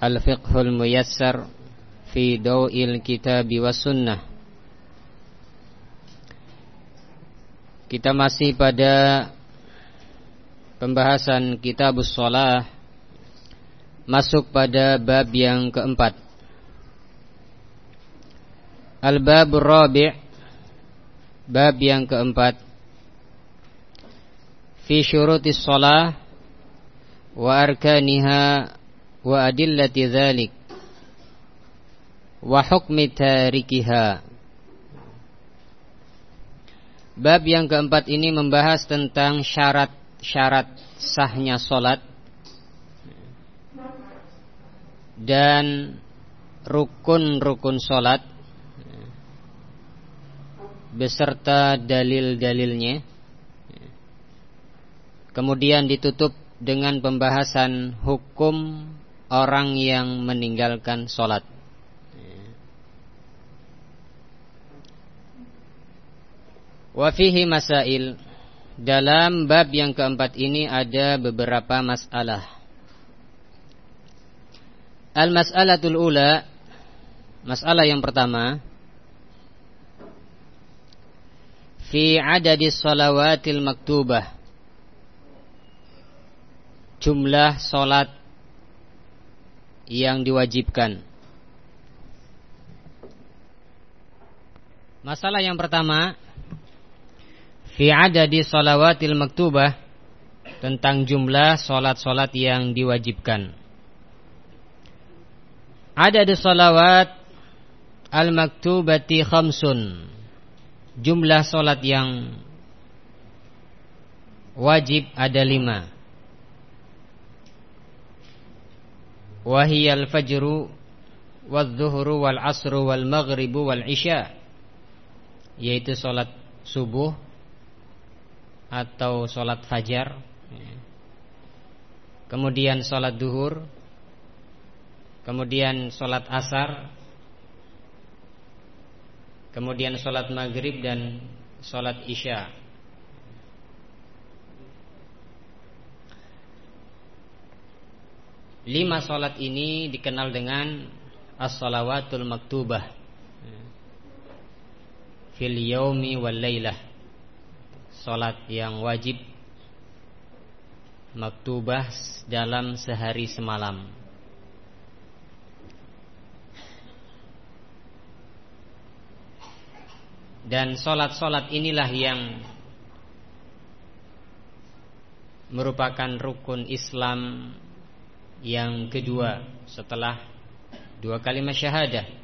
Al-Fiqhul Muyassar Fi Kitab wa Sunnah. Kita masih pada pembahasan Kitabus Shalah. Masuk pada bab yang keempat. Al-Babur Rabi' bab yang keempat. Fi syurutis shalah wa arkaniha wa adillati dzalik wa hukmi tarikiha Bab yang keempat ini membahas tentang syarat-syarat sahnya solat dan rukun-rukun solat beserta dalil-dalilnya. Kemudian ditutup dengan pembahasan hukum orang yang meninggalkan solat. Wafihi masail. Dalam bab yang keempat ini ada beberapa masalah. Al-mas'alatul ula Masalah yang pertama Fi adadi salawatil maktubah. Jumlah solat Yang diwajibkan Masalah yang pertama fi adadi salawatil maktubah tentang jumlah solat-solat yang diwajibkan. Adad salawat al-maktubati khamsun. Jumlah solat yang wajib ada lima. Wahiyal fajru wal-zuhru wal-asru wal-maghribu wal-isya. Yaitu solat subuh, atau sholat fajar. Kemudian sholat duhur. Kemudian sholat asar. Kemudian sholat maghrib dan sholat isya Lima sholat ini dikenal dengan As-salawatul maktubah. Fil yaumi wal laylah. Solat yang wajib Maktubah dalam sehari semalam. Dan solat-solat inilah yang Merupakan rukun Islam Yang kedua Setelah Dua kalimat syahadah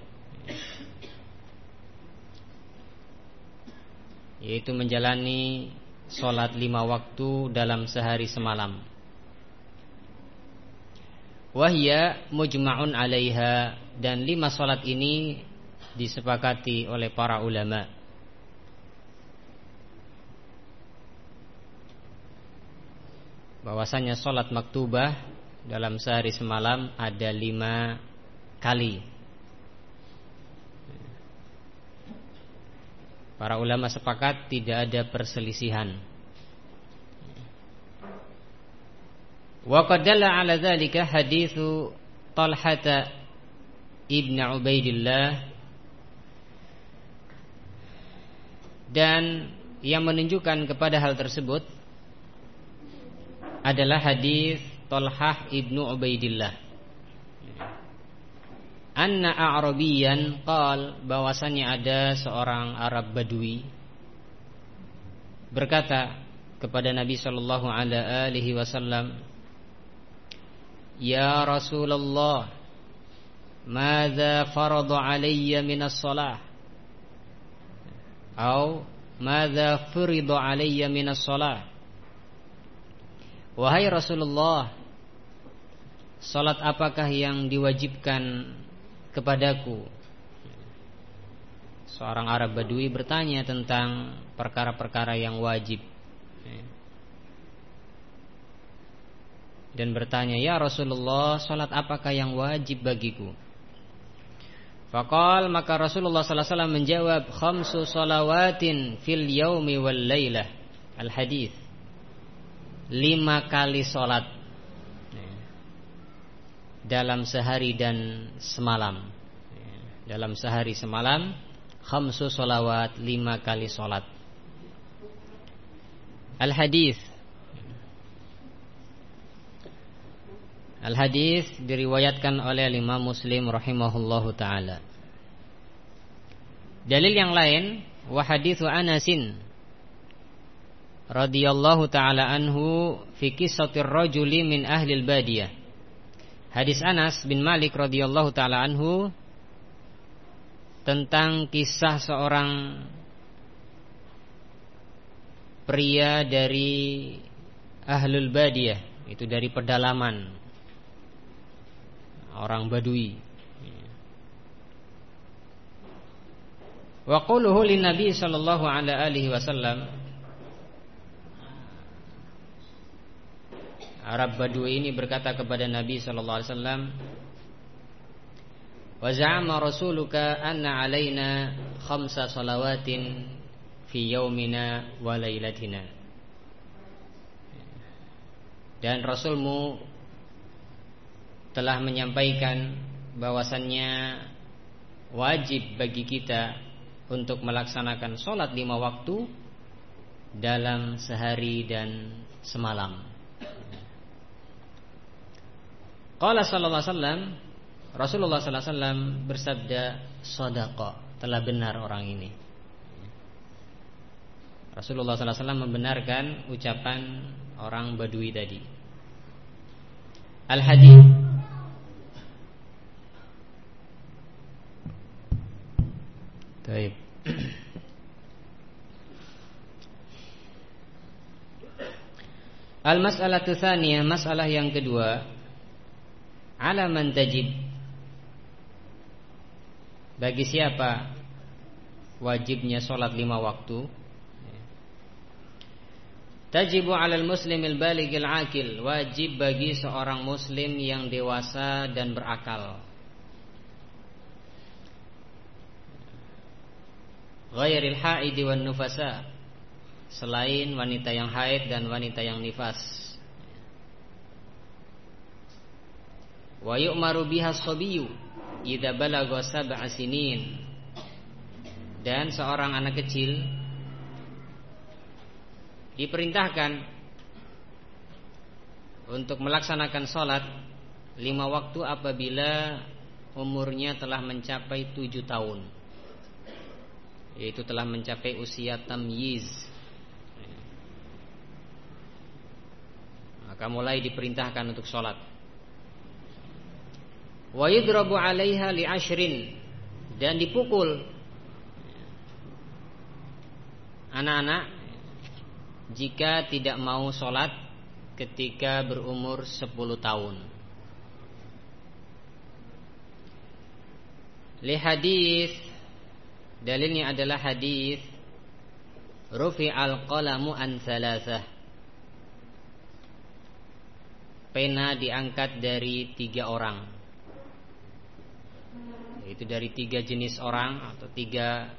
yaitu menjalani sholat lima waktu dalam sehari semalam. Wahya mujma'un alaiha dan lima sholat ini disepakati oleh para ulama. Bahwasanya sholat maktubah dalam sehari semalam ada lima kali Para ulama sepakat tidak ada perselisihan. Wa ala dzalika haditsu Talhata ibn Ubaidillah dan yang menunjukkan kepada hal tersebut adalah hadis Talhah ibnu Ubaidillah. Anna a'rabiyan qal bahwasanya ada seorang Arab Badui berkata kepada Nabi sallallahu alaihi wasallam Ya Rasulullah Mada farada alayya minas salah? Atau Mada furida alayya minas salah? Wahai Rasulullah Salat apakah yang diwajibkan kepadaku? Seorang Arab Badui bertanya tentang perkara-perkara yang wajib. Dan bertanya Ya Rasulullah Salat apakah yang wajib bagiku? Fakal maka Rasulullah SAW menjawab Khamsu salawatin fil yaumi wal laylah. Al hadith Lima kali salat Dalam sehari dan semalam. Dalam sehari semalam khamsu solawat lima kali solat al hadis al hadis diriwayatkan oleh lima muslim rahimahullahu taala. Dalil yang lain wa hadithu anasin radhiyallahu taala anhu fi qissatir rajuli min ahli al-badiyah hadis Anas bin Malik radhiyallahu taala anhu tentang kisah seorang pria dari ahlul badiyah itu dari pedalaman. Orang badui. Wa nabi sallallahu alaihi wasallam Arab Badui ini berkata kepada Nabi sallallahu alaihi wasallam Wa za'ama rasuluka anna alaina khamsa salawatin fi yaumina wa lailatina. Dan Rasulmu telah menyampaikan bahwasannya wajib bagi kita untuk melaksanakan sholat lima waktu dalam sehari dan semalam. Qala sallallahu alaihi wasallam Rasulullah SAW bersabda Sodako Telah benar orang ini. Rasulullah SAW membenarkan ucapan orang badui tadi. Al-Hadith Baik. Al-mas'alah tsaniyah, masalah yang kedua Ala man tajib. Bagi siapa wajibnya sholat lima waktu Tajibu alal muslimil baligil akil Wajib bagi seorang muslim yang dewasa dan berakal. Ghairil haidi wan nufasa Selain wanita yang haid dan wanita yang nifas Wa yu'maru biha sobiyu idza balagha sab'a sinin. Dan seorang anak kecil diperintahkan untuk melaksanakan sholat lima waktu apabila umurnya telah mencapai tujuh tahun. Yaitu telah mencapai usia tamyiz. Maka mulai diperintahkan untuk sholat wa yudrabu 'alaiha li ashrin. Dan dipukul anak-anak jika tidak mau sholat ketika berumur 10 tahun. Li hadis dalilnya adalah hadis Rufi al-qalamu an salasah Pena diangkat dari tiga orang itu dari tiga jenis orang atau tiga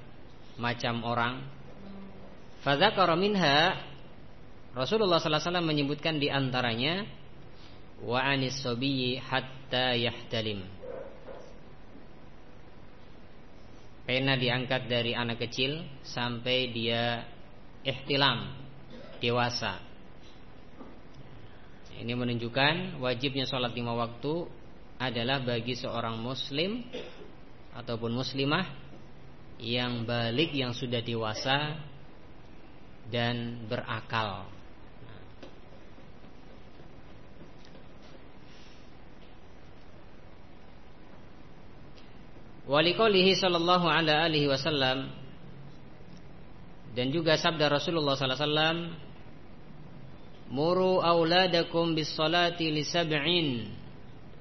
macam orang. Fadzakara minha Rasulullah sallallahu alaihi wasallam menyebutkan di antaranya wa anis sabiyyi hatta yahtalim. Pena diangkat dari anak kecil sampai dia ihtilam, dewasa. Ini menunjukkan wajibnya sholat lima waktu adalah bagi seorang muslim ataupun muslimah yang balik yang sudah dewasa dan berakal. Walikolihi sallallahu alaihi wasallam dan juga sabda Rasulullah sallallahu alaihi wasallam Muru auladakum bis salati li sab'in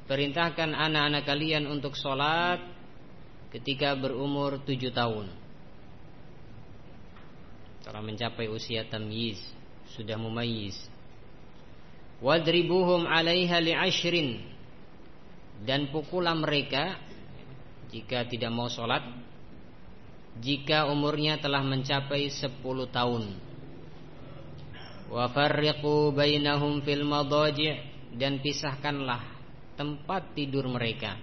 perintahkan anak-anak kalian untuk sholat ketika berumur tujuh tahun. Telah mencapai usia tamyiz, sudah mumayyiz. Wadribuhum 'alaiha li'ashrin dan pukulah mereka jika tidak mau sholat jika umurnya telah mencapai sepuluh tahun. Wa farriqu bainahum fil madaji' dan pisahkanlah tempat tidur mereka.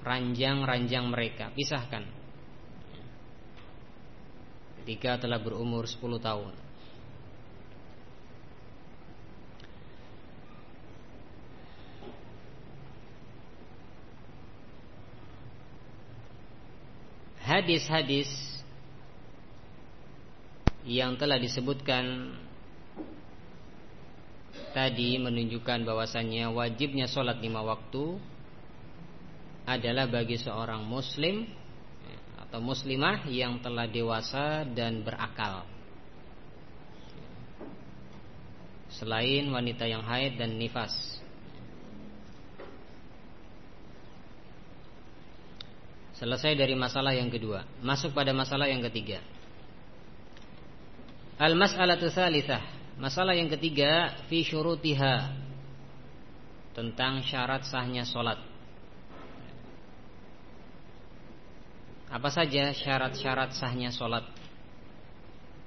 Ranjang-ranjang mereka pisahkan. Ketika telah berumur 10 tahun. Hadis-hadis yang telah disebutkan tadi menunjukkan bahwasannya wajibnya sholat lima waktu adalah bagi seorang muslim atau muslimah yang telah dewasa dan berakal. Selain wanita yang haid dan nifas. Selesai dari masalah yang kedua, masuk pada masalah yang ketiga. Al-mas'alatu tsalitsah. Masalah yang ketiga fi syurutiha tentang syarat sahnya solat. Apa saja syarat-syarat sahnya solat?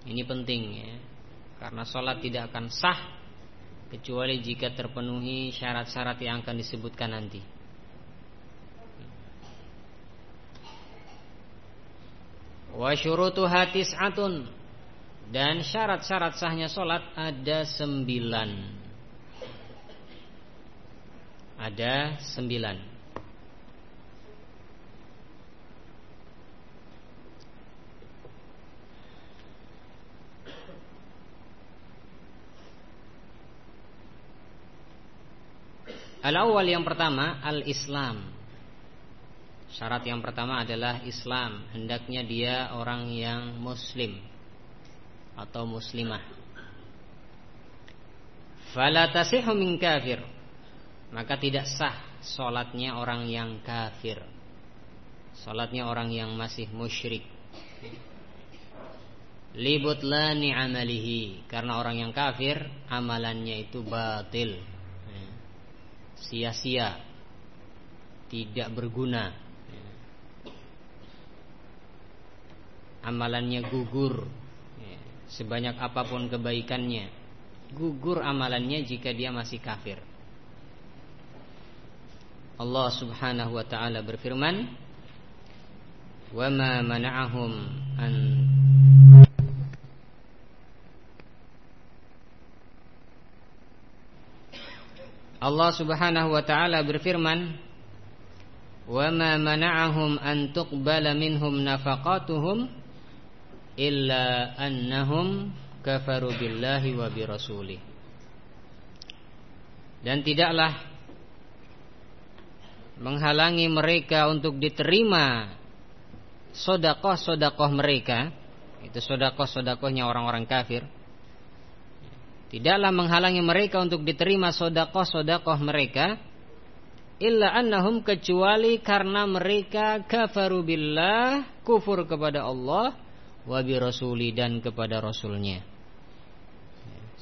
Ini penting ya, karena solat tidak akan sah kecuali jika terpenuhi syarat-syarat yang akan disebutkan nanti. Wa syurutuha tis'atun dan syarat-syarat sahnya sholat ada sembilan Ada sembilan Al-awwal yang pertama Al-Islam Syarat yang pertama adalah Islam Hendaknya dia orang yang muslim atau muslimah. Fala min kafir. Maka tidak sah solatnya orang yang kafir. Solatnya orang yang masih musyrik. Libutlani amalihi Karena orang yang kafir Amalannya itu batil Sia-sia Tidak berguna. Amalannya gugur sebanyak apa pun kebaikannya. Gugur amalannya jika dia masih kafir. Allah Subhanahu wa taala berfirman wa ma mana'ahum an Allah Subhanahu wa taala berfirman wa ma mana'ahum an tuqbala minhum nafaqatuhum illa annahum kafaru billahi wa birasuli dan tidaklah menghalangi mereka untuk diterima sodakoh-sodakoh mereka itu sodakoh-sodakohnya orang-orang kafir tidaklah menghalangi mereka untuk diterima sodakoh-sodakoh mereka illa annahum kecuali karena mereka kafaru billah kufur kepada Allah wabi rasuli dan kepada rasulnya.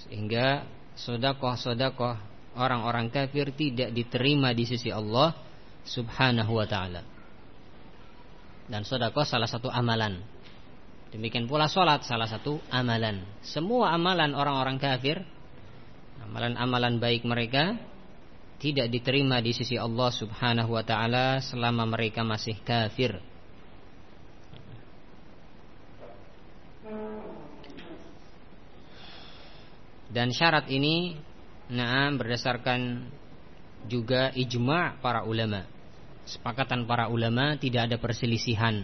Sehingga sodakoh-sodakoh orang-orang kafir tidak diterima di sisi Allah subhanahu wa ta'ala. Dan sodakoh salah satu amalan demikian pula sholat salah satu amalan semua amalan orang-orang kafir amalan-amalan baik mereka tidak diterima di sisi Allah subhanahu wa ta'ala selama mereka masih kafir Dan syarat ini nah berdasarkan juga ijma' para ulama. Sepakatan para ulama tidak ada perselisihan.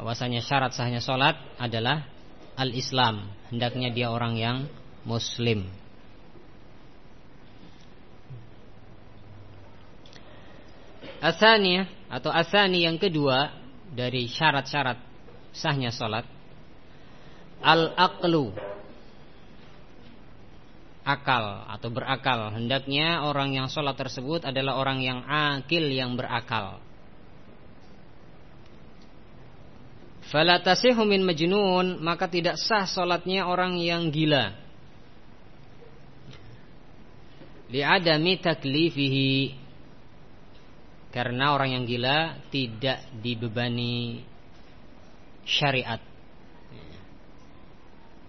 Bahwasanya syarat sahnya solat adalah al-Islam. Hendaknya dia orang yang muslim. Asani atau asani yang kedua dari syarat-syarat sahnya solat al-aqlu akal atau berakal. Hendaknya orang yang sholat tersebut adalah orang yang akil yang berakal. Fala tasihu min majnun, maka tidak sah sholatnya orang yang gila. Li'adami taklifihi. Karena orang yang gila tidak dibebani syariat.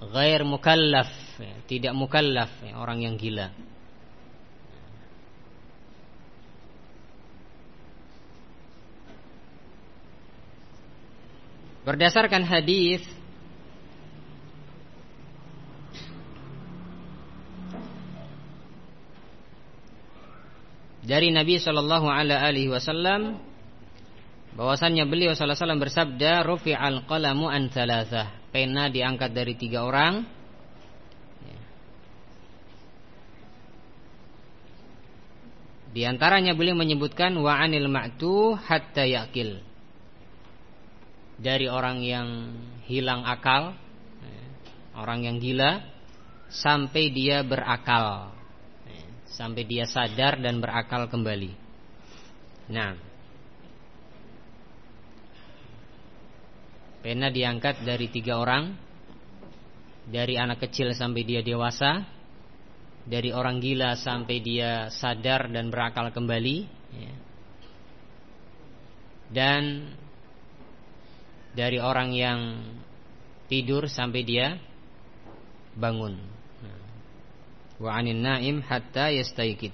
Ghair mukallaf, tidak mukallaf orang yang gila. Berdasarkan hadis dari Nabi Shallallahu Alaihi Wasallam bahwasannya beliau Sallallahu Alaihi Wasallam bersabda rufi al qalamu an thalathah. Pena diangkat dari tiga orang. Di antaranya beliau menyebutkan wa anil ma'tu hatta yakil dari orang yang hilang akal, orang yang gila, sampai dia berakal, sampai dia sadar dan berakal kembali. Nah, pena diangkat dari tiga orang, dari anak kecil sampai dia dewasa, dari orang gila sampai dia sadar dan berakal kembali, dan dari orang yang tidur sampai dia bangun. Wa 'anin naim hatta yastayqid.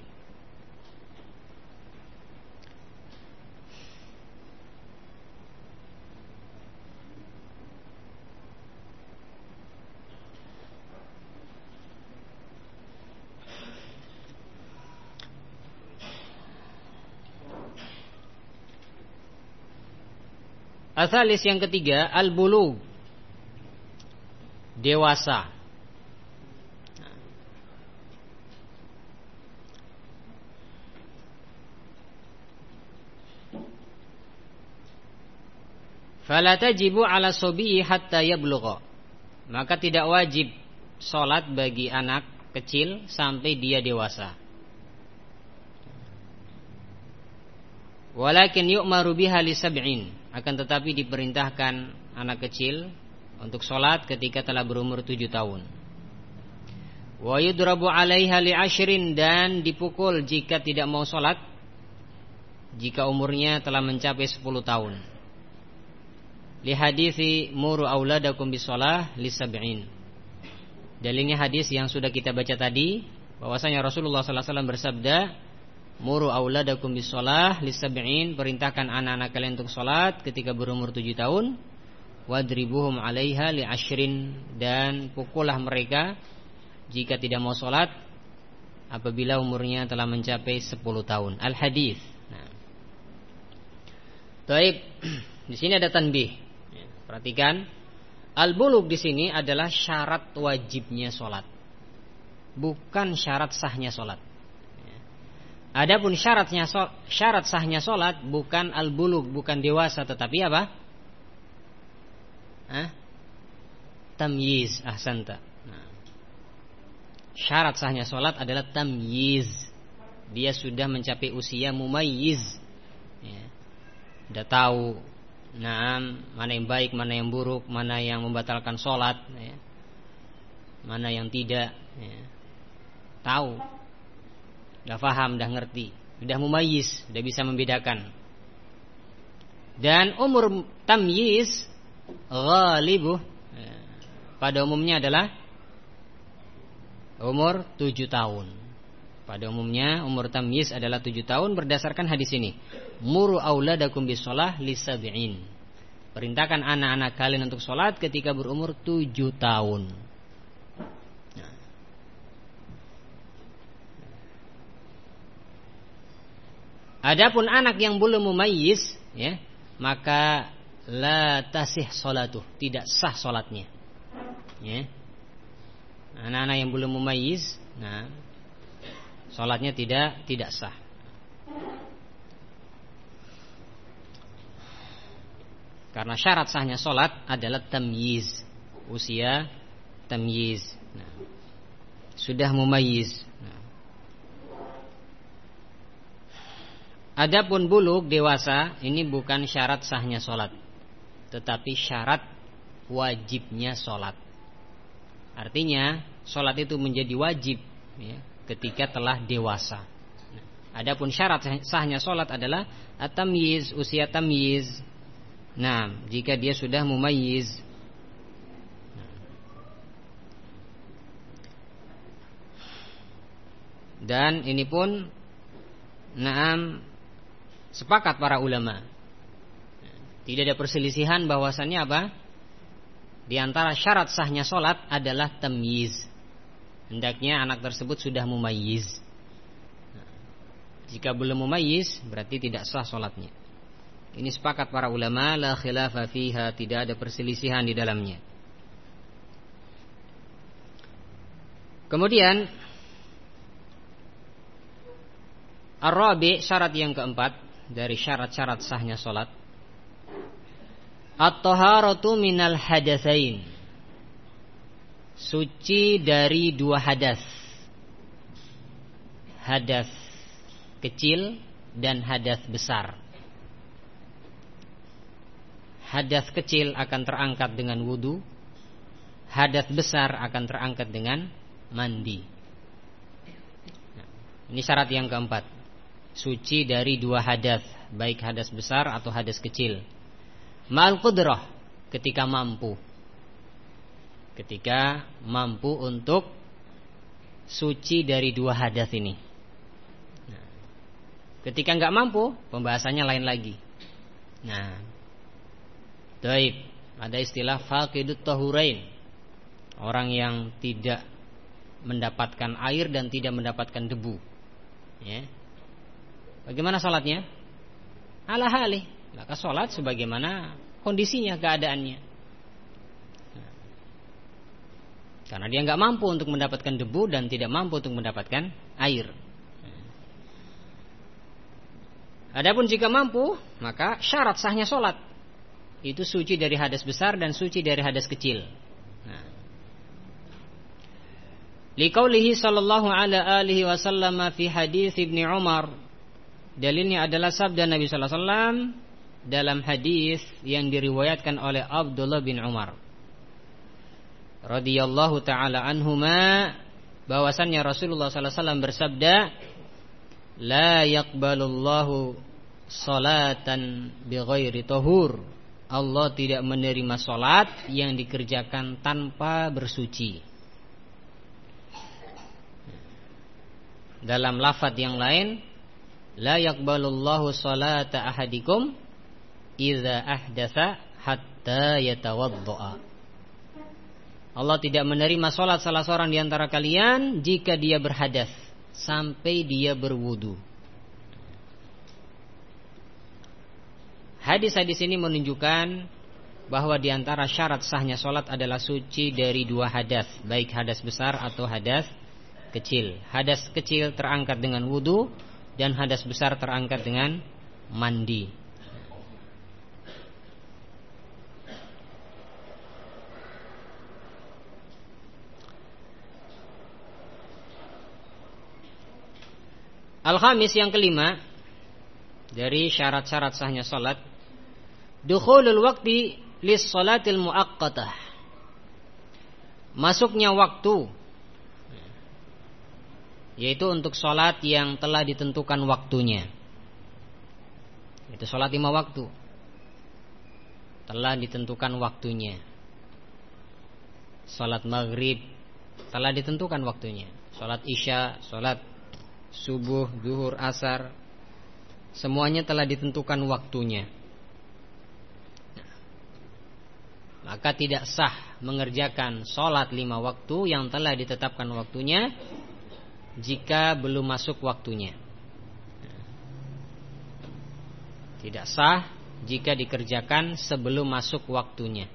Asalis yang ketiga al-bulug. Dewasa. Fala tajibu ala sobiyi hatta yablugha. Maka tidak wajib sholat bagi anak kecil sampai dia dewasa. Walakin yu'maru biha li sab'in akan tetapi diperintahkan anak kecil untuk sholat ketika telah berumur tujuh tahun. Wa yudrabu alaiha li ashrin dan dipukul jika tidak mau sholat jika umurnya telah mencapai sepuluh tahun. Li hadithi muru auladakum bisolah li sab'in. Dalilnya hadis yang sudah kita baca tadi bahwasanya Rasulullah sallallahu alaihi wasallam bersabda Muru auladakum bisolah lisab'in perintahkan anak-anak kalian untuk sholat ketika berumur tujuh tahun. Wadribuhum alaiha li ashrin. Dan pukullah mereka jika tidak mau sholat apabila umurnya telah mencapai sepuluh tahun. Al hadis. Nah. Taib. Di sini ada tanbih. Ya, perhatikan. Al buluk di sini adalah syarat wajibnya sholat bukan syarat sahnya sholat Adapun syaratnya syarat sahnya solat bukan al-bulug, bukan dewasa tetapi apa? Hah? Tamyiz, ahsanta. Nah. Syarat sahnya solat adalah tamyiz. Dia sudah mencapai usia mumayyiz. Ya. Sudah tahu nah, mana yang baik, mana yang buruk, mana yang membatalkan solat, ya. mana yang tidak. Ya. Tahu Udah faham, udah ngerti. Udah mumayyiz, udah bisa membedakan. Dan umur tamyiz Ghalibu ya, Pada umumnya adalah Umur 7 tahun. Pada umumnya umur tamyiz adalah 7 tahun Berdasarkan hadis ini. Muru auladakum bisolah lisabi'in Perintahkan anak-anak kalian untuk sholat ketika berumur 7 tahun Adapun anak yang belum mumayyiz ya, maka la tasih salatuh, tidak sah salatnya. Ya. Anak-anak yang belum mumayyiz, nah salatnya tidak tidak sah. Karena syarat sahnya salat adalah tamyiz, usia tamyiz. Nah. sudah mumayyiz. Adapun buluk dewasa ini bukan syarat sahnya sholat, tetapi syarat wajibnya sholat. Artinya sholat itu menjadi wajib ya, ketika telah dewasa. Adapun syarat sahnya sholat adalah atamyiz usia tamyiz. Nah, jika dia sudah mumayyiz. Dan ini pun Naam Sepakat para ulama. Tidak ada perselisihan bahwasannya apa? Di antara syarat sahnya sholat adalah tamyiz. Hendaknya anak tersebut sudah mumayyiz. Jika belum mumayyiz Berarti tidak sah sholatnya. Ini sepakat para ulama La khilafa fiha Tidak ada perselisihan di dalamnya. Kemudian Ar-Rabi syarat yang keempat dari syarat-syarat sahnya solat At-taharatu minal hadatsain Suci dari dua hadas. Hadas kecil dan hadas besar. Hadas kecil akan terangkat dengan wudhu Hadas besar akan terangkat dengan mandi. Ini syarat yang keempat suci dari dua hadas, baik hadas besar atau hadas kecil. Mal qudrah ketika mampu. Ketika mampu untuk suci dari dua hadas ini. Nah, ketika nggak mampu, pembahasannya lain lagi. Nah, Taib, ada istilah faqidut tahurain. Orang yang tidak mendapatkan air dan tidak mendapatkan debu. Ya. Bagaimana sholatnya? Ala halih. Maka sholat sebagaimana kondisinya, keadaannya. Karena dia nggak mampu untuk mendapatkan debu dan tidak mampu untuk mendapatkan air. Adapun jika mampu, maka syarat sahnya sholat itu suci dari hadas besar dan suci dari hadas kecil. Nah. Sallallahu ala alihi wasallam fi hadis Ibnu Umar Dalilnya adalah sabda Nabi sallallahu alaihi wasallam dalam hadis yang diriwayatkan oleh Abdullah bin Umar. Radhiyallahu taala anhuma bahwasannya Rasulullah sallallahu alaihi wasallam bersabda la yaqbalullahu salatan bighairi tahur. Allah tidak menerima salat yang dikerjakan tanpa bersuci. Dalam lafaz yang lain La yakbalullahu salata ahadikum Iza ahdatha hatta yatawaddo'a Allah tidak menerima solat salah seorang di antara kalian jika dia berhadas sampai dia berwudu. Hadis-hadis ini menunjukkan bahwa di antara syarat sahnya solat adalah suci dari dua hadas, baik hadas besar atau hadas kecil. Hadas kecil terangkat dengan wudu, dan hadas besar terangkat dengan mandi. Al-khamis yang kelima dari syarat-syarat sahnya salat dukhulul waqti lis salatil muaqqatah masuknya waktu yaitu untuk sholat yang telah ditentukan waktunya. Itu sholat lima waktu. Telah ditentukan waktunya. Sholat maghrib telah ditentukan waktunya. Sholat isya, sholat subuh, duhur, asar. Semuanya telah ditentukan waktunya. Maka tidak sah mengerjakan sholat lima waktu yang telah ditetapkan waktunya jika belum masuk waktunya. Tidak sah jika dikerjakan sebelum masuk waktunya.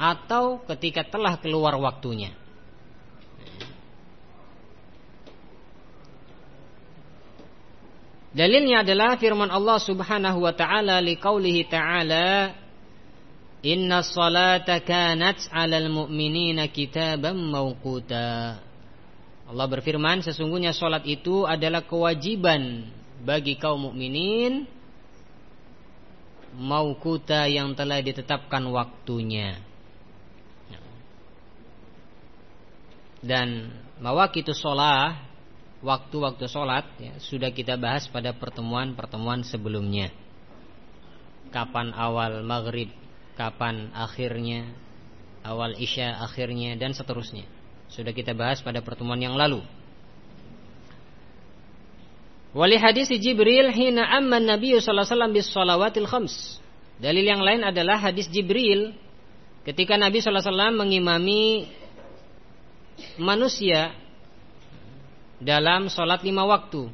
Atau ketika telah keluar waktunya. Dalilnya adalah firman Allah Subhanahu wa taala liqaulihi ta'ala Inna salata kanat 'alal mu'minina kitaban mawquta. Allah berfirman, sesungguhnya salat itu adalah kewajiban bagi kaum mukminin mauquta yang telah ditetapkan waktunya. Dan mawaqitu shalah, waktu-waktu salat ya, sudah kita bahas pada pertemuan-pertemuan sebelumnya. Kapan awal maghrib, kapan akhirnya, awal isya akhirnya dan seterusnya. Sudah kita bahas pada pertemuan yang lalu. Wali hadis Jibril hina amma Nabi sallallahu alaihi wasallam bis salawatil khams. Dalil yang lain adalah hadis Jibril ketika Nabi sallallahu alaihi wasallam mengimami manusia dalam sholat lima waktu.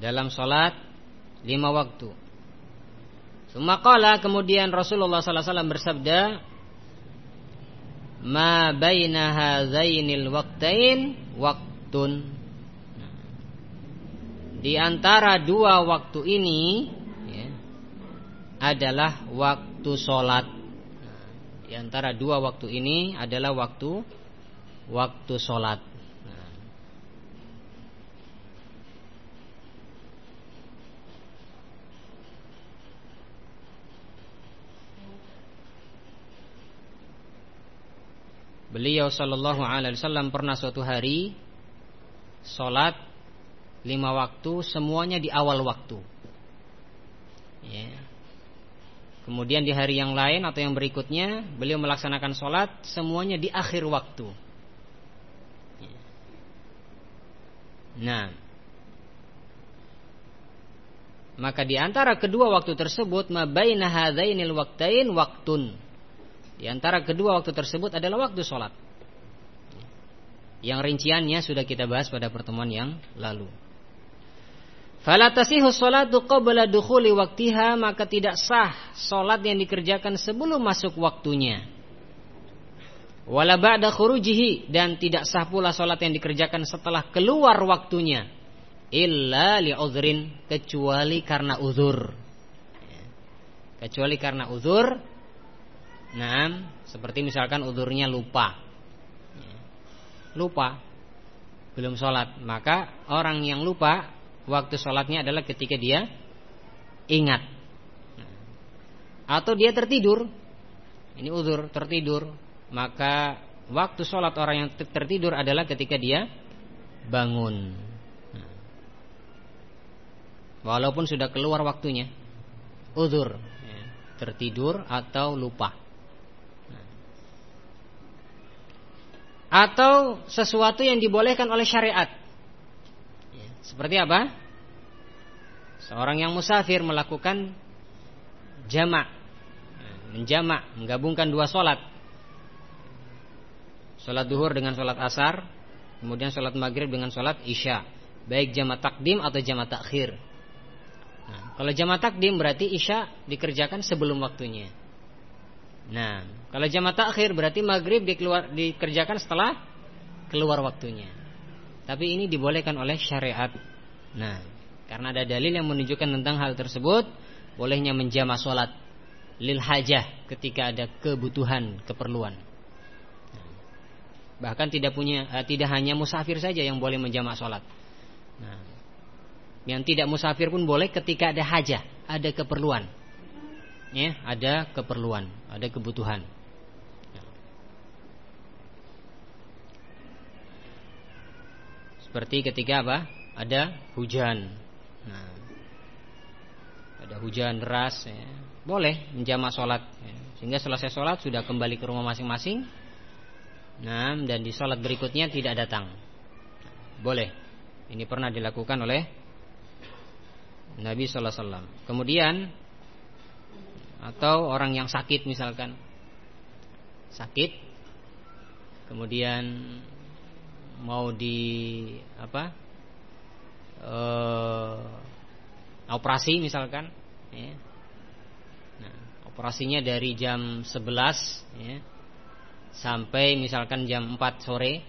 Dalam sholat lima waktu. Sumakala kemudian Rasulullah SAW bersabda, "Ma baina hadzainil waqtain waktun." Di antara dua waktu ini ya, adalah waktu sholat. di antara dua waktu ini adalah waktu waktu sholat. Beliau Shallallahu Alaihi Wasallam pernah suatu hari sholat lima waktu semuanya di awal waktu. Ya. Kemudian di hari yang lain atau yang berikutnya beliau melaksanakan sholat semuanya di akhir waktu. Ya. Nah, maka di antara kedua waktu tersebut mabaina hadainil waktain waktun di antara kedua waktu tersebut adalah waktu sholat. Yang rinciannya sudah kita bahas pada pertemuan yang lalu. Falatasihu sholatu qabla dukhuli waktiha Maka tidak sah sholat yang dikerjakan sebelum masuk waktunya. Wala ba'da khurujihi Dan tidak sah pula sholat yang dikerjakan setelah keluar waktunya. Illa li'udhrin Kecuali karena uzur. Kecuali karena uzur Nah, seperti misalkan udurnya lupa. Lupa. Belum sholat. Maka orang yang lupa waktu sholatnya adalah ketika dia ingat. Atau dia tertidur. Ini udur tertidur. Maka waktu sholat orang yang tertidur adalah ketika dia bangun. Walaupun sudah keluar waktunya. Udur. Tertidur atau lupa. Atau sesuatu yang dibolehkan oleh syariat. Ya, seperti apa? Seorang yang musafir melakukan jamak, menjamak, menggabungkan dua solat. Solat duhur dengan solat asar, kemudian solat maghrib dengan solat isya, baik jamak takdim atau jamak takhir. Nah, kalau jamak takdim berarti isya dikerjakan sebelum waktunya. Nah, kalau jamaah takhir berarti maghrib dikeluar, dikerjakan setelah keluar waktunya. Tapi ini dibolehkan oleh syariat. Nah, karena ada dalil yang menunjukkan tentang hal tersebut, bolehnya menjama sholat lil hajah ketika ada kebutuhan, keperluan. Bahkan tidak punya, eh, tidak hanya musafir saja yang boleh menjamak sholat. Nah, yang tidak musafir pun boleh ketika ada hajah, ada keperluan ya, ada keperluan, ada kebutuhan. Seperti ketika apa? Ada hujan. Nah, ada hujan deras, ya. boleh menjamak sholat. Ya. Sehingga selesai sholat sudah kembali ke rumah masing-masing. Nah, dan di sholat berikutnya tidak datang. Boleh. Ini pernah dilakukan oleh Nabi Sallallahu Alaihi Wasallam. Kemudian atau orang yang sakit misalkan sakit kemudian mau di apa e, operasi misalkan ya. nah, operasinya dari jam 11 ya, sampai misalkan jam 4 sore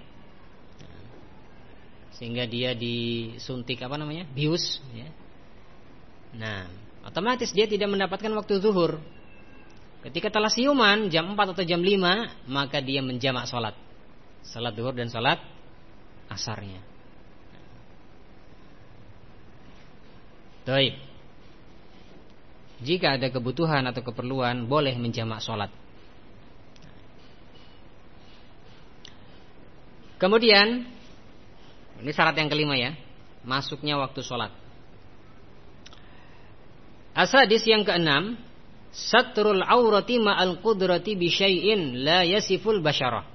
nah, sehingga dia disuntik apa namanya bius ya. nah otomatis dia tidak mendapatkan waktu zuhur. Ketika telah siuman jam 4 atau jam 5, maka dia menjamak sholat. Salat zuhur dan salat asarnya. Baik. Jika ada kebutuhan atau keperluan, boleh menjamak sholat. Kemudian, ini syarat yang kelima ya, masuknya waktu sholat. Asadis yang keenam, satrul aurati ma'al qudrati bi syai'in la yasiful basyarah.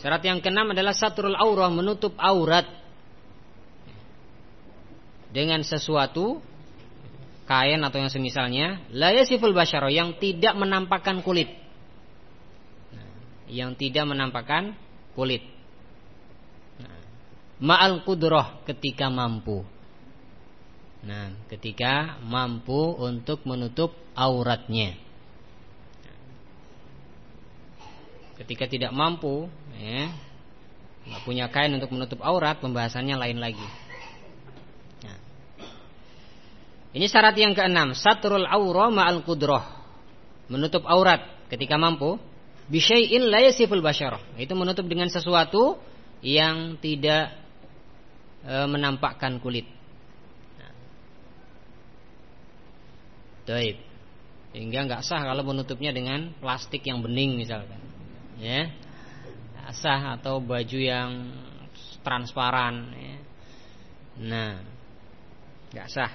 Syarat yang keenam adalah satrul aurah menutup aurat dengan sesuatu kain atau yang semisalnya la yasiful basyara yang tidak menampakkan kulit. Yang tidak menampakkan kulit. Ma'al kudroh ketika mampu. Nah, ketika mampu untuk menutup auratnya. Ketika tidak mampu, ya, nggak punya kain untuk menutup aurat, pembahasannya lain lagi. Ini syarat yang keenam, satrul aura ma'al qudroh. Menutup aurat ketika mampu. Bisyai'in la yasiful. Itu menutup dengan sesuatu yang tidak e, menampakkan kulit. Taib. Sehingga nggak sah kalau menutupnya dengan plastik yang bening misalkan. Ya. Gak sah atau baju yang transparan ya. Nah, nggak sah.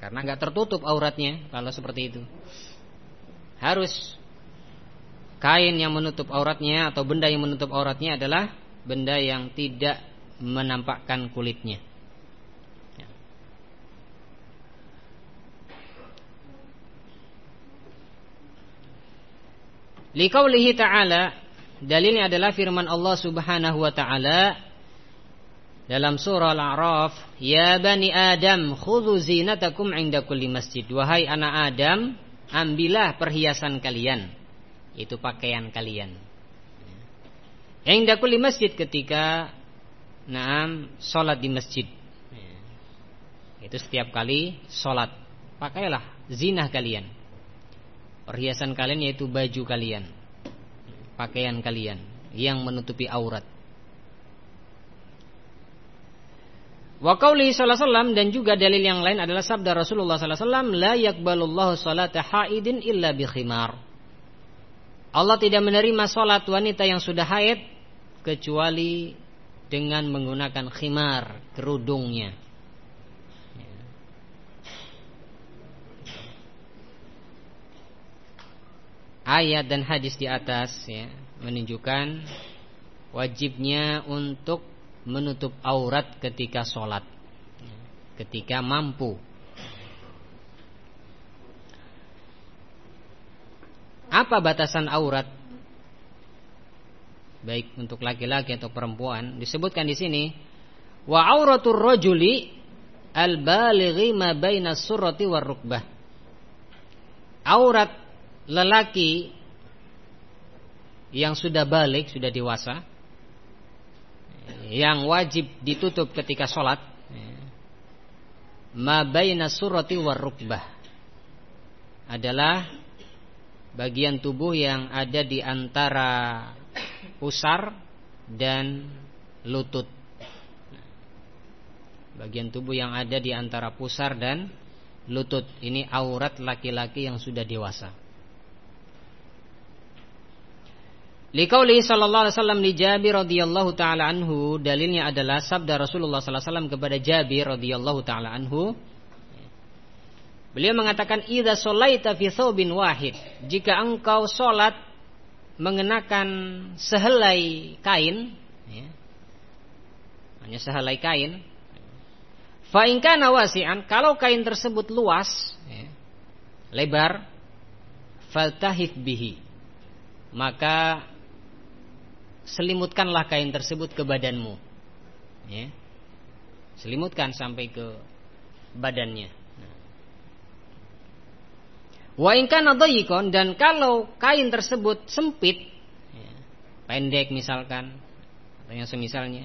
Karena nggak tertutup auratnya kalau seperti itu. Harus kain yang menutup auratnya atau benda yang menutup auratnya adalah benda yang tidak menampakkan kulitnya. Likaulihi ta'ala Dalilnya adalah firman Allah subhanahu wa ta'ala dalam surah Al-A'raf, "Ya bani Adam, khudhu zinatakum 'inda kulli masjid." Wahai anak Adam, ambillah perhiasan kalian. Itu pakaian kalian. 'Inda kulli masjid ketika naam salat di masjid. Itu setiap kali salat, pakailah zinah kalian. Perhiasan kalian yaitu baju kalian. Pakaian kalian yang menutupi aurat. Wa qauli sallallahu dan juga dalil yang lain adalah sabda Rasulullah sallallahu alaihi la yaqbalullahu salata haidin illa bi khimar. Allah tidak menerima salat wanita yang sudah haid kecuali dengan menggunakan khimar, kerudungnya. Ayat dan hadis di atas ya, menunjukkan wajibnya untuk menutup aurat ketika sholat Ketika mampu. Apa batasan aurat? Baik untuk laki-laki atau perempuan Disebutkan di sini Wa auratur rojuli Al-balighi ma baina surati war rukbah Aurat lelaki Yang sudah balik, sudah dewasa yang wajib ditutup ketika sholat ma baina surati war rukbah adalah bagian tubuh yang ada di antara pusar dan lutut. Bagian tubuh yang ada di antara pusar dan lutut. Ini aurat laki-laki yang sudah dewasa Likauli sallallahu alaihi wasallam li Jabir radhiyallahu taala anhu. Dalilnya adalah sabda Rasulullah sallallahu alaihi wasallam kepada Jabir radhiyallahu taala anhu. Beliau mengatakan idza shalaita fi thawbin wahid. Jika engkau salat mengenakan sehelai kain ya, hanya sehelai kain fa in kana wasi'an kalau kain tersebut luas ya, lebar faltahif bihi maka selimutkanlah kain tersebut ke badanmu. Ya. Selimutkan sampai ke badannya. Wa in kana dan kalau kain tersebut sempit, ya, pendek misalkan atau yang semisalnya,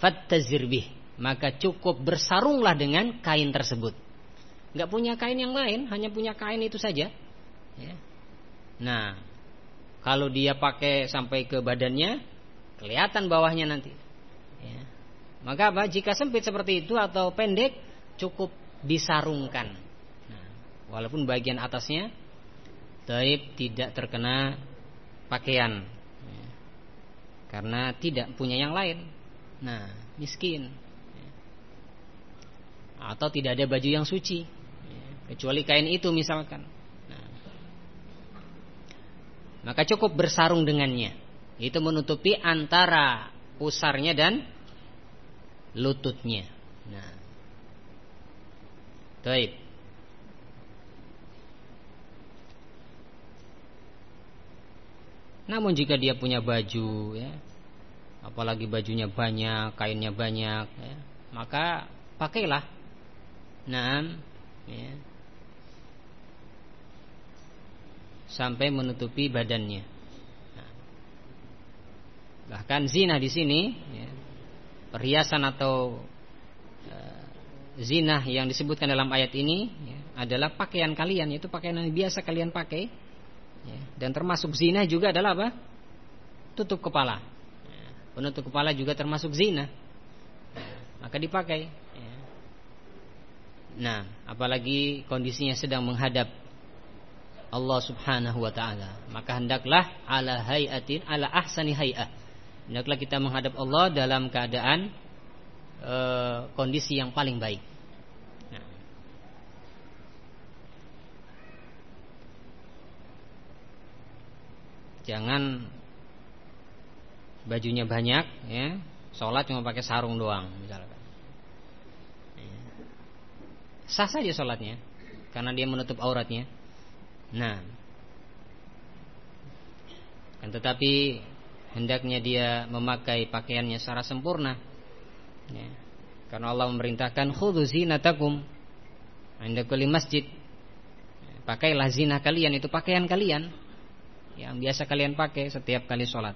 fattazir bih, maka cukup bersarunglah dengan kain tersebut. Nggak punya kain yang lain, hanya punya kain itu saja. Ya. Nah, kalau dia pakai sampai ke badannya, kelihatan bawahnya nanti. Ya. Maka apa? Jika sempit seperti itu atau pendek, cukup disarungkan. Nah, walaupun bagian atasnya taib tidak terkena pakaian, ya. karena tidak punya yang lain. Nah, miskin. Ya. Atau tidak ada baju yang suci, ya. kecuali kain itu misalkan. Nah, maka cukup bersarung dengannya. Itu menutupi antara pusarnya dan lututnya. Nah. Baik. Namun jika dia punya baju ya, apalagi bajunya banyak, kainnya banyak ya, maka pakailah. Nah, ya. Sampai menutupi badannya. Bahkan zina di sini ya, perhiasan atau uh, zina yang disebutkan dalam ayat ini ya, adalah pakaian kalian itu pakaian yang biasa kalian pakai ya, dan termasuk zina juga adalah apa? Tutup kepala. Ya, penutup kepala juga termasuk zina. Ya, maka dipakai ya. nah apalagi kondisinya sedang menghadap Allah Subhanahu wa taala. Maka hendaklah ala hayatin ala ahsani hay'ah hendaklah kita menghadap Allah dalam keadaan e, kondisi yang paling baik. Nah. Jangan bajunya banyak, ya, sholat cuma pakai sarung doang, misalkan. Ya. Sah saja sholatnya, karena dia menutup auratnya. Nah, kan tetapi hendaknya dia memakai pakaiannya secara sempurna. Ya. Karena Allah memerintahkan khudhu zinatakum inda kulli masjid. Pakailah zina kalian itu pakaian kalian yang biasa kalian pakai setiap kali sholat.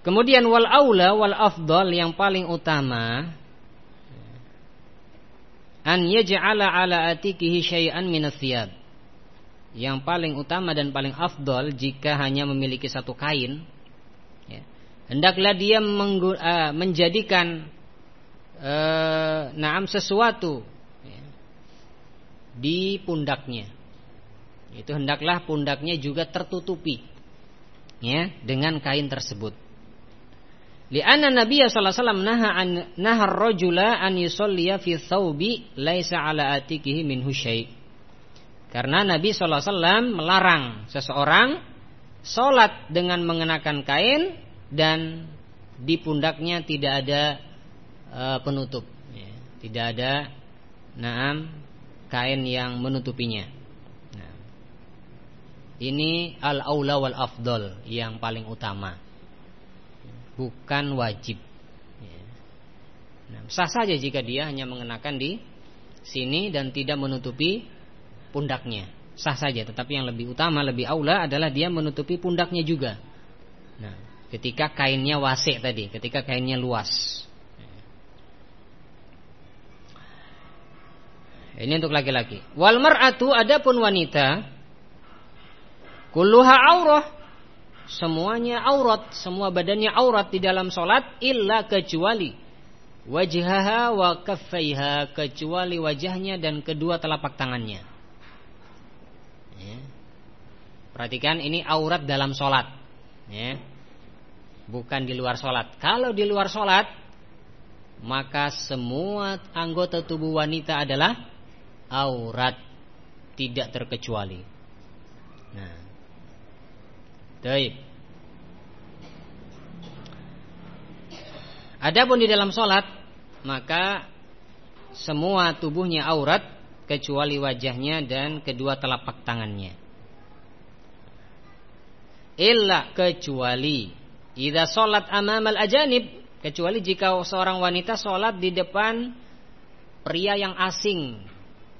Kemudian wal aula wal afdal yang paling utama an yaj'ala ala atikihi syai'an min yang paling utama dan paling afdol jika hanya memiliki satu kain ya, hendaklah dia uh, menjadikan uh, naam sesuatu ya, di pundaknya. Itu hendaklah pundaknya juga tertutupi ya dengan kain tersebut. Lianna Nabi sallallahu alaihi wasallam naha an nahar rajula an yusalliya fi thawbi laisa ala atikihi minhu syai' Karena Nabi SAW melarang seseorang sholat dengan mengenakan kain dan di pundaknya tidak ada e, penutup, ya, tidak ada naam kain yang menutupinya. Nah, ini al aula wal afdol yang paling utama, bukan wajib. Ya. Nah, sah saja jika dia hanya mengenakan di sini dan tidak menutupi pundaknya. Sah saja, tetapi yang lebih utama, lebih aula adalah dia menutupi pundaknya juga. Nah, ketika kainnya wasik tadi, ketika kainnya luas. Ini untuk laki-laki. Wal mar'atu adapun wanita kulluha aurah. Semuanya aurat, semua badannya aurat di dalam solat illa kecuali wajhaha wa kaffaiha kecuali wajahnya dan kedua telapak tangannya. Ya. Perhatikan ini aurat dalam sholat. Ya. Bukan di luar sholat. Kalau di luar sholat Maka semua anggota tubuh wanita adalah Aurat. Tidak terkecuali. Nah. Taib Adapun di dalam sholat Maka Semua tubuhnya aurat kecuali wajahnya dan kedua telapak tangannya. Illa kecuali idza salat amamal ajanib kecuali jika seorang wanita salat di depan pria yang asing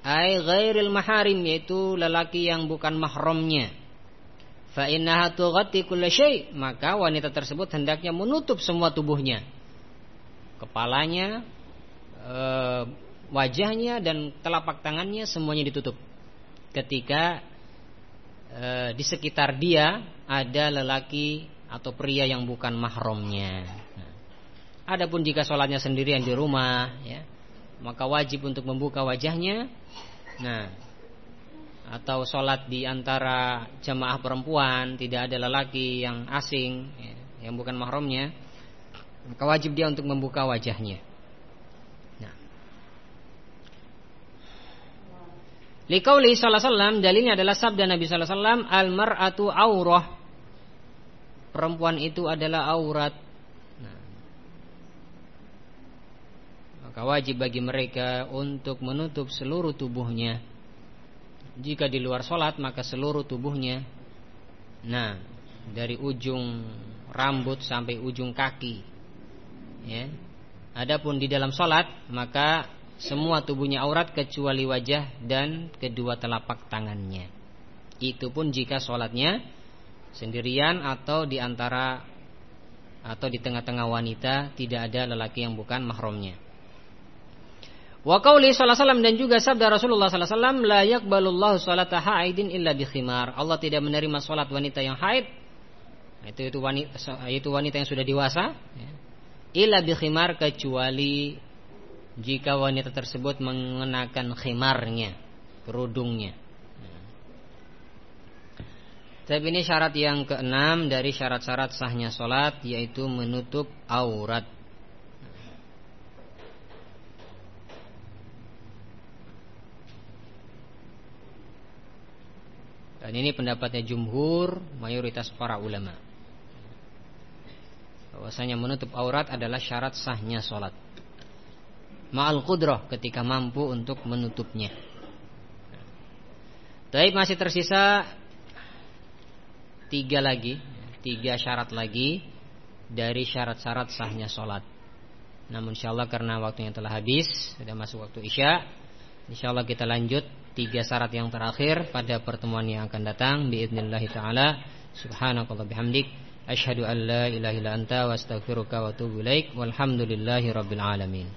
ai ghairil maharim yaitu lelaki yang bukan mahramnya fa innaha tughatti syai, maka wanita tersebut hendaknya menutup semua tubuhnya. Kepalanya, e, wajahnya dan telapak tangannya semuanya ditutup. Ketika e, di sekitar dia ada lelaki atau pria yang bukan mahramnya. Adapun jika sholatnya sendirian di rumah, ya, maka wajib untuk membuka wajahnya. Nah, atau sholat di antara jemaah perempuan tidak ada lelaki yang asing ya, yang bukan mahramnya maka wajib dia untuk membuka wajahnya nah Likauli sallallahu dalilnya adalah sabda Nabi sallallahu alaihi wasallam al mar'atu aurah. Perempuan itu adalah aurat. Nah, maka wajib bagi mereka untuk menutup seluruh tubuhnya. Jika di luar sholat maka seluruh tubuhnya. Nah dari ujung rambut sampai ujung kaki. Ya. Adapun di dalam sholat maka semua tubuhnya aurat kecuali wajah dan kedua telapak tangannya Itu pun jika sholatnya sendirian atau di antara atau di tengah-tengah wanita tidak ada lelaki yang bukan mahramnya. Wa qauli sallallahu dan juga sabda Rasulullah sallallahu alaihi wasallam la yaqbalullahu haidin illa bi khimar. Allah tidak menerima salat wanita yang haid. Itu itu wanita itu wanita yang sudah dewasa ya. Illa bi khimar kecuali jika wanita tersebut mengenakan khimarnya, kerudungnya. Tapi ini syarat yang keenam dari syarat-syarat sahnya solat yaitu menutup aurat. Dan ini pendapatnya jumhur mayoritas para ulama. Bahwasanya menutup aurat adalah syarat sahnya sholat. Ma'al qudrah ketika mampu untuk menutupnya. Tapi masih tersisa tiga lagi, tiga syarat lagi dari syarat-syarat sahnya sholat. Namun insya Allah karena waktunya telah habis, sudah masuk waktu isya, insya Allah kita lanjut tiga syarat yang terakhir pada pertemuan yang akan datang biidznillah taala subhanakallah bihamdik asyhadu an la ilaha illa anta wa astaghfiruka wa atubu ilaik walhamdulillahi rabbil alamin